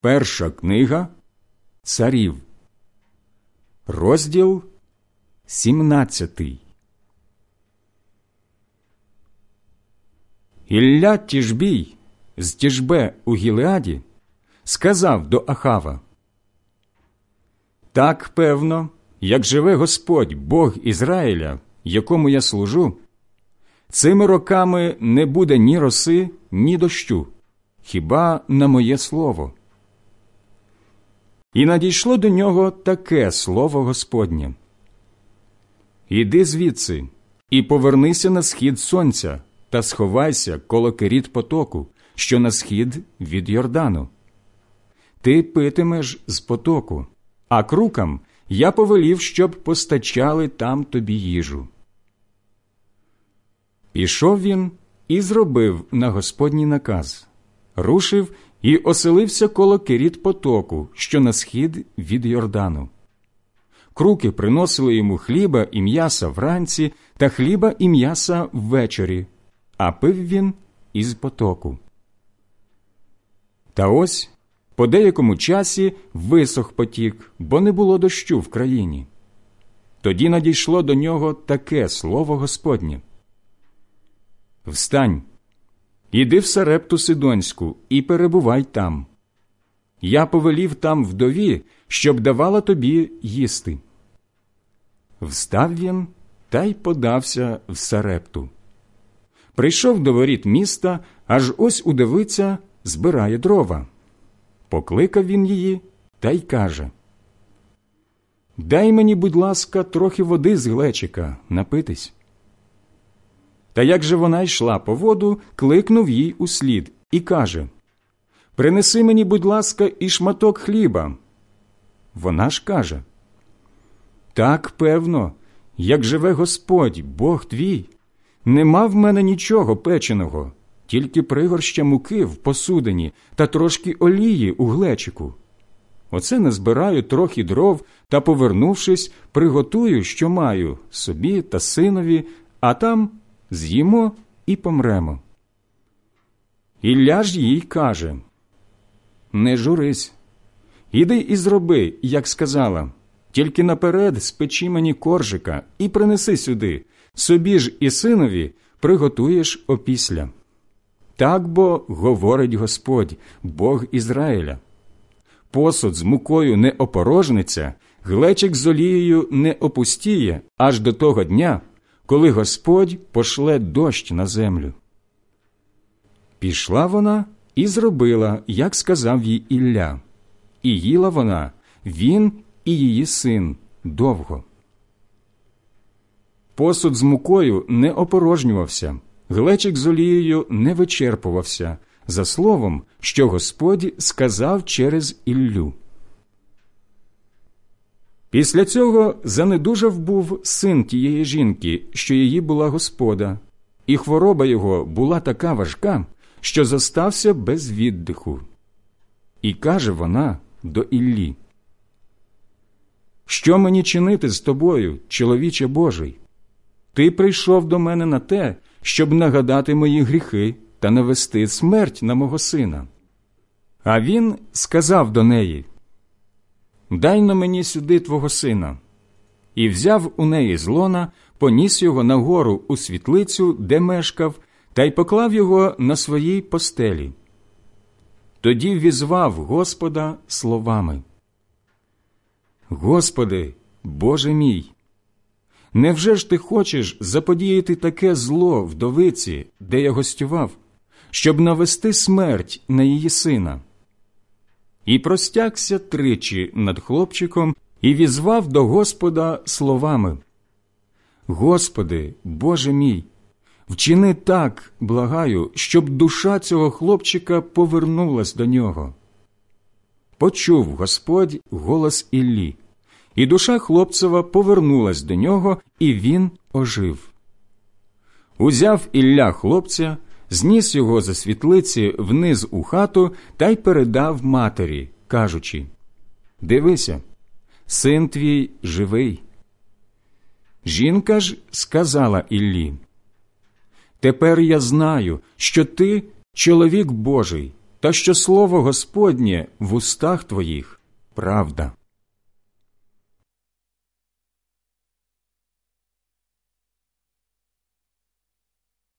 Перша книга Царів, розділ 17 Ілля Тіжбій з Тіжбе у Гілеаді сказав до Ахава Так певно, як живе Господь, Бог Ізраїля, якому я служу, цими роками не буде ні роси, ні дощу, хіба на моє слово. І надійшло до нього таке слово Господнє. Іди звідси і повернися на схід сонця та сховайся коло керіт потоку, що на схід від Йордану. Ти питимеш з потоку, а крукам я повелів, щоб постачали там тобі їжу. Пішов він і зробив на Господній наказ, рушив і оселився коло керіт потоку, що на схід від Йордану. Круки приносили йому хліба і м'яса вранці та хліба і м'яса ввечері, а пив він із потоку. Та ось по деякому часі висох потік, бо не було дощу в країні. Тоді надійшло до нього таке слово Господнє. Встань, іди в Сарепту Сидонську і перебувай там. Я повелів там вдові, щоб давала тобі їсти. Встав він та й подався в Сарепту. Прийшов до воріт міста, аж ось удивиться, збирає дрова. Покликав він її та й каже Дай мені, будь ласка, трохи води з глечика напитись. Та як же вона йшла по воду, кликнув їй услід і каже Принеси мені, будь ласка, і шматок хліба. Вона ж каже Так, певно, як живе Господь, Бог твій, нема в мене нічого печеного, тільки пригорща муки в посудині та трошки олії у глечику. Оце назбираю трохи дров та, повернувшись, приготую, що маю, собі та синові, а там з'їмо і помремо. Ілля ж їй каже Не журись, іди і зроби, як сказала, тільки наперед спечи мені коржика і принеси сюди, собі ж і синові приготуєш опісля. Так бо говорить Господь, Бог Ізраїля. Посуд з мукою не опорожниться, глечик з олією не опустіє аж до того дня, коли Господь пошле дощ на землю. Пішла вона і зробила, як сказав їй Ілля, і їла вона, він і її син довго. Посуд з мукою не опорожнювався, глечик з олією не вичерпувався, за словом, що Господь сказав через Іллю. Після цього занедужав був син тієї жінки, що її була господа, і хвороба його була така важка, що зостався без віддиху. І каже вона до Іллі, Що мені чинити з тобою, чоловіче Божий? Ти прийшов до мене на те, щоб нагадати мої гріхи та навести смерть на мого сина. А він сказав до неї Дай на мені сюди твого сина. І взяв у неї з поніс його нагору у світлицю, де мешкав, та й поклав його на своїй постелі. Тоді візвав Господа словами. Господи, Боже мій, невже ж ти хочеш заподіяти таке зло вдовиці, де я гостював, щоб навести смерть на її сина? І простягся тричі над хлопчиком і візвав до Господа словами Господи, Боже мій, вчини так, благаю, щоб душа цього хлопчика повернулась до нього. Почув Господь голос Іллі, і душа хлопцева повернулась до нього, і він ожив. Узяв Ілля хлопця зніс його за світлиці вниз у хату та й передав матері, кажучи Дивися, син твій живий. Жінка ж сказала Іллі, Тепер я знаю, що ти чоловік Божий, та що слово Господнє в устах твоїх правда.